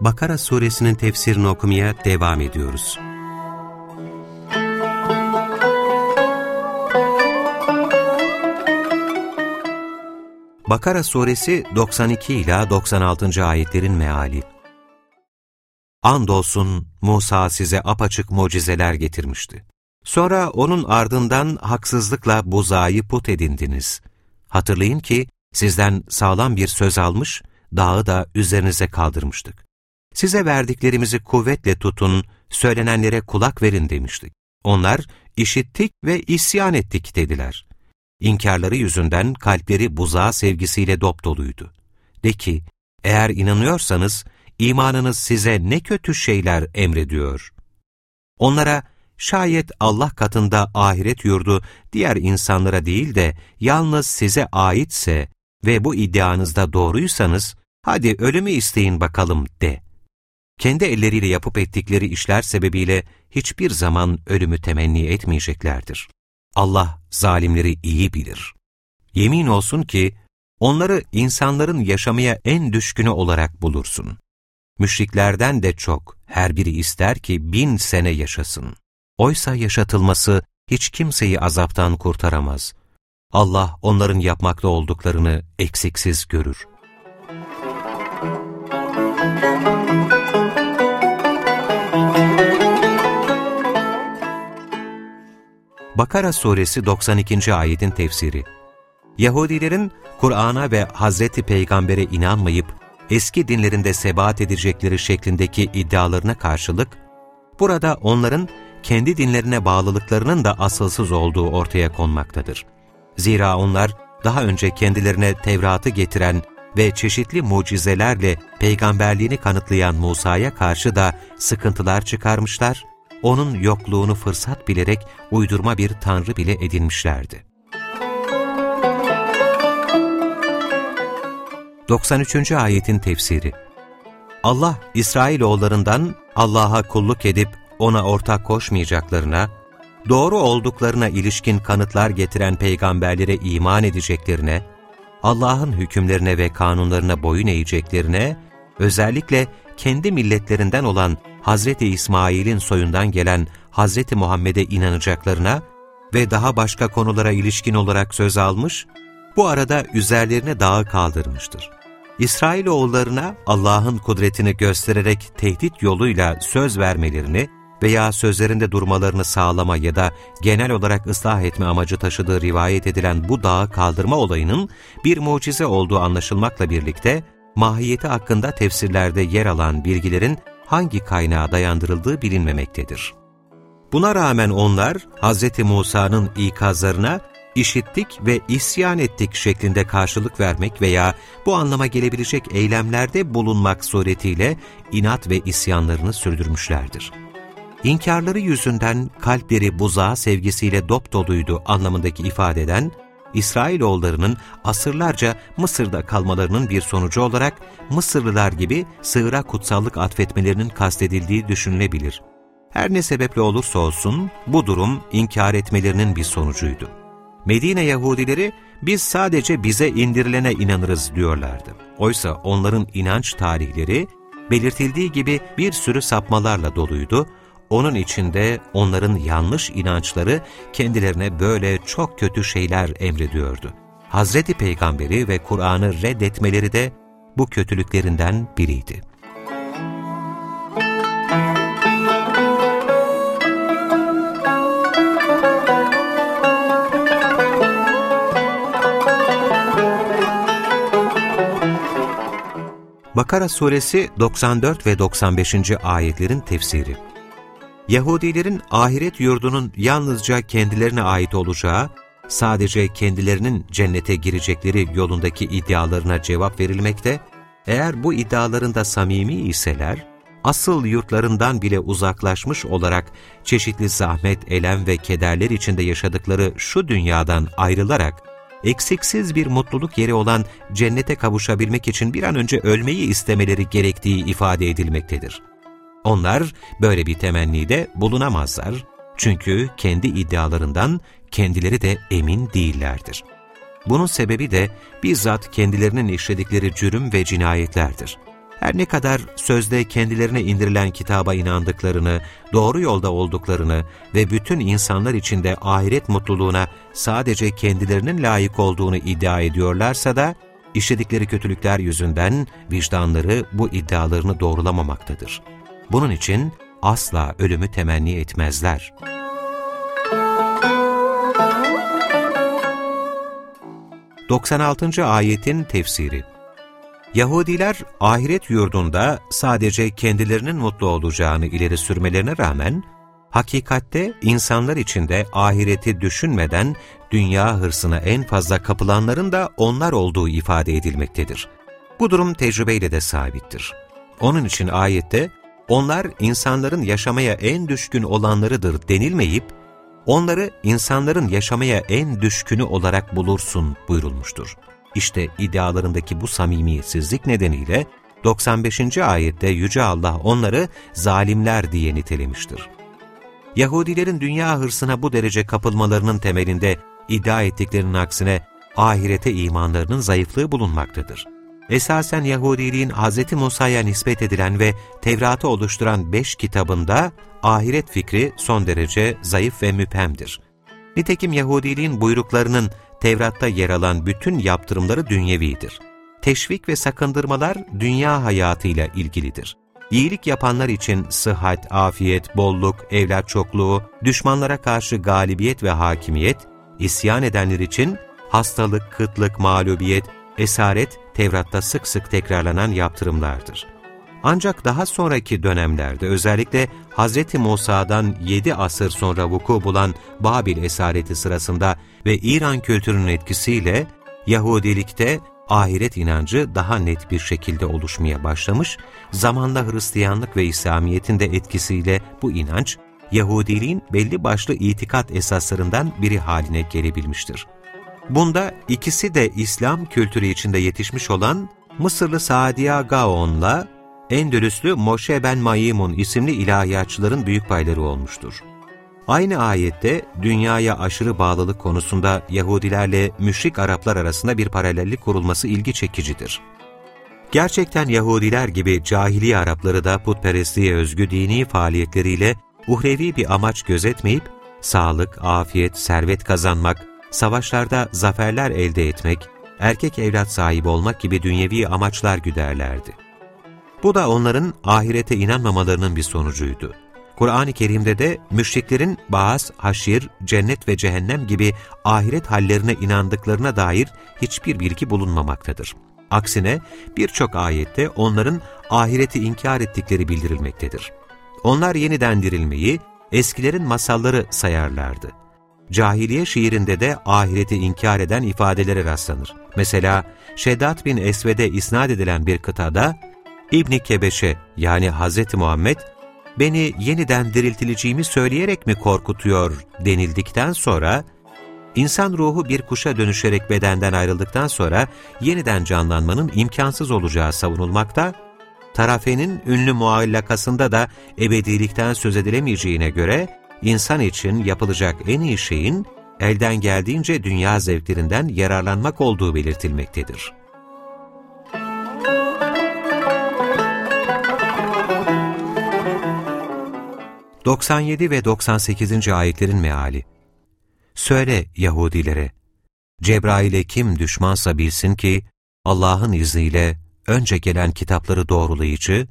Bakara suresinin tefsirini okumaya devam ediyoruz. Bakara suresi 92 ila 96. ayetlerin meali. Andolsun Musa size apaçık mucizeler getirmişti. Sonra onun ardından haksızlıkla buzağı put edindiniz. Hatırlayın ki sizden sağlam bir söz almış, dağı da üzerinize kaldırmıştık. Size verdiklerimizi kuvvetle tutun, söylenenlere kulak verin demiştik. Onlar, işittik ve isyan ettik dediler. İnkarları yüzünden kalpleri buzağı sevgisiyle dop doluydu. De ki, eğer inanıyorsanız, imanınız size ne kötü şeyler emrediyor. Onlara, şayet Allah katında ahiret yurdu diğer insanlara değil de yalnız size aitse ve bu iddianızda doğruysanız, hadi ölümü isteyin bakalım de. Kendi elleriyle yapıp ettikleri işler sebebiyle hiçbir zaman ölümü temenni etmeyeceklerdir. Allah zalimleri iyi bilir. Yemin olsun ki, onları insanların yaşamaya en düşkünü olarak bulursun. Müşriklerden de çok, her biri ister ki bin sene yaşasın. Oysa yaşatılması hiç kimseyi azaptan kurtaramaz. Allah onların yapmakta olduklarını eksiksiz görür. Bakara suresi 92. ayetin tefsiri Yahudilerin Kur'an'a ve Hazreti Peygamber'e inanmayıp eski dinlerinde sebat edecekleri şeklindeki iddialarına karşılık, burada onların kendi dinlerine bağlılıklarının da asılsız olduğu ortaya konmaktadır. Zira onlar daha önce kendilerine Tevrat'ı getiren ve çeşitli mucizelerle peygamberliğini kanıtlayan Musa'ya karşı da sıkıntılar çıkarmışlar, onun yokluğunu fırsat bilerek uydurma bir tanrı bile edinmişlerdi. 93. Ayetin Tefsiri Allah, İsrailoğullarından Allah'a kulluk edip ona ortak koşmayacaklarına, doğru olduklarına ilişkin kanıtlar getiren peygamberlere iman edeceklerine, Allah'ın hükümlerine ve kanunlarına boyun eğeceklerine, özellikle kendi milletlerinden olan Hazreti İsmail'in soyundan gelen Hazreti Muhammed'e inanacaklarına ve daha başka konulara ilişkin olarak söz almış, bu arada üzerlerine dağı kaldırmıştır. İsrailoğullarına Allah'ın kudretini göstererek tehdit yoluyla söz vermelerini veya sözlerinde durmalarını sağlama ya da genel olarak ıslah etme amacı taşıdığı rivayet edilen bu dağı kaldırma olayının bir mucize olduğu anlaşılmakla birlikte, mahiyeti hakkında tefsirlerde yer alan bilgilerin hangi kaynağa dayandırıldığı bilinmemektedir. Buna rağmen onlar, Hz. Musa'nın ikazlarına işittik ve isyan ettik şeklinde karşılık vermek veya bu anlama gelebilecek eylemlerde bulunmak suretiyle inat ve isyanlarını sürdürmüşlerdir. İnkarları yüzünden kalpleri buzağı sevgisiyle dop doluydu anlamındaki ifadeden, İsrailoğullarının asırlarca Mısır'da kalmalarının bir sonucu olarak Mısırlılar gibi sığıra kutsallık atfetmelerinin kastedildiği düşünülebilir. Her ne sebeple olursa olsun bu durum inkar etmelerinin bir sonucuydu. Medine Yahudileri biz sadece bize indirilene inanırız diyorlardı. Oysa onların inanç tarihleri belirtildiği gibi bir sürü sapmalarla doluydu onun içinde onların yanlış inançları kendilerine böyle çok kötü şeyler emrediyordu. Hazreti Peygamberi ve Kur'an'ı reddetmeleri de bu kötülüklerinden biriydi. Bakara suresi 94 ve 95. ayetlerin tefsiri Yahudilerin ahiret yurdunun yalnızca kendilerine ait olacağı, sadece kendilerinin cennete girecekleri yolundaki iddialarına cevap verilmekte, eğer bu iddialarında samimi iseler, asıl yurtlarından bile uzaklaşmış olarak çeşitli zahmet, elem ve kederler içinde yaşadıkları şu dünyadan ayrılarak, eksiksiz bir mutluluk yeri olan cennete kavuşabilmek için bir an önce ölmeyi istemeleri gerektiği ifade edilmektedir. Onlar böyle bir temennide bulunamazlar çünkü kendi iddialarından kendileri de emin değillerdir. Bunun sebebi de bizzat kendilerinin işledikleri cürüm ve cinayetlerdir. Her ne kadar sözde kendilerine indirilen kitaba inandıklarını, doğru yolda olduklarını ve bütün insanlar içinde ahiret mutluluğuna sadece kendilerinin layık olduğunu iddia ediyorlarsa da, işledikleri kötülükler yüzünden vicdanları bu iddialarını doğrulamamaktadır. Bunun için asla ölümü temenni etmezler. 96. ayetin tefsiri Yahudiler ahiret yurdunda sadece kendilerinin mutlu olacağını ileri sürmelerine rağmen, hakikatte insanlar içinde ahireti düşünmeden dünya hırsına en fazla kapılanların da onlar olduğu ifade edilmektedir. Bu durum tecrübeyle de sabittir. Onun için ayette, onlar insanların yaşamaya en düşkün olanlarıdır denilmeyip, onları insanların yaşamaya en düşkünü olarak bulursun buyurulmuştur. İşte iddialarındaki bu samimiyetsizlik nedeniyle 95. ayette Yüce Allah onları zalimler diye nitelemiştir. Yahudilerin dünya hırsına bu derece kapılmalarının temelinde iddia ettiklerinin aksine ahirete imanlarının zayıflığı bulunmaktadır. Esasen Yahudiliğin Hz. Musa'ya nispet edilen ve Tevrat'ı oluşturan beş kitabında ahiret fikri son derece zayıf ve müphemdir. Nitekim Yahudiliğin buyruklarının Tevrat'ta yer alan bütün yaptırımları dünyevidir. Teşvik ve sakındırmalar dünya hayatıyla ilgilidir. İyilik yapanlar için sıhhat, afiyet, bolluk, evlat çokluğu, düşmanlara karşı galibiyet ve hakimiyet, isyan edenler için hastalık, kıtlık, mağlubiyet, esaret Tevrat'ta sık sık tekrarlanan yaptırımlardır. Ancak daha sonraki dönemlerde özellikle Hz. Musa'dan 7 asır sonra vuku bulan Babil esareti sırasında ve İran kültürünün etkisiyle Yahudilikte ahiret inancı daha net bir şekilde oluşmaya başlamış, zamanla Hristiyanlık ve İslamiyet'in de etkisiyle bu inanç, Yahudiliğin belli başlı itikat esaslarından biri haline gelebilmiştir. Bunda ikisi de İslam kültürü içinde yetişmiş olan Mısırlı Saadia Gaon'la Endülüslü Moşe ben Maymun isimli ilahiyatçıların büyük payları olmuştur. Aynı ayette dünyaya aşırı bağlılık konusunda Yahudilerle müşrik Araplar arasında bir paralellik kurulması ilgi çekicidir. Gerçekten Yahudiler gibi cahiliye Arapları da putperestliğe özgü dini faaliyetleriyle uhrevi bir amaç gözetmeyip, sağlık, afiyet, servet kazanmak, savaşlarda zaferler elde etmek, erkek evlat sahibi olmak gibi dünyevi amaçlar güderlerdi. Bu da onların ahirete inanmamalarının bir sonucuydu. Kur'an-ı Kerim'de de müşriklerin baas, haşir, cennet ve cehennem gibi ahiret hallerine inandıklarına dair hiçbir bilgi bulunmamaktadır. Aksine birçok ayette onların ahireti inkar ettikleri bildirilmektedir. Onlar yeniden dirilmeyi, eskilerin masalları sayarlardı. Cahiliye şiirinde de ahireti inkar eden ifadelere rastlanır. Mesela Şeddat bin Esved'e isnat edilen bir kıtada, İbni Kebeş'e yani Hz. Muhammed, beni yeniden diriltileceğimi söyleyerek mi korkutuyor denildikten sonra, insan ruhu bir kuşa dönüşerek bedenden ayrıldıktan sonra yeniden canlanmanın imkansız olacağı savunulmakta, tarafenin ünlü muallakasında da ebedilikten söz edilemeyeceğine göre, insan için yapılacak en iyi şeyin, elden geldiğince dünya zevklerinden yararlanmak olduğu belirtilmektedir. 97 ve 98. ayetlerin meali Söyle Yahudilere, Cebrail'e kim düşmansa bilsin ki, Allah'ın izniyle önce gelen kitapları doğrulayıcı,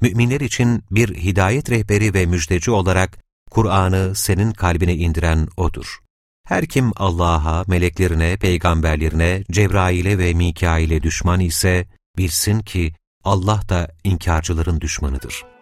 müminler için bir hidayet rehberi ve müjdeci olarak Kur'an'ı senin kalbine indiren O'dur. Her kim Allah'a, meleklerine, peygamberlerine, Cebrail'e ve Mikail'e düşman ise, bilsin ki Allah da inkarcıların düşmanıdır.''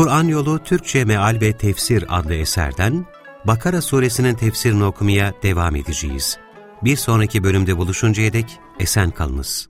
Kur'an Yolu Türkçe Meal ve Tefsir adlı eserden Bakara suresinin tefsirini okumaya devam edeceğiz. Bir sonraki bölümde buluşuncaya dek esen kalınız.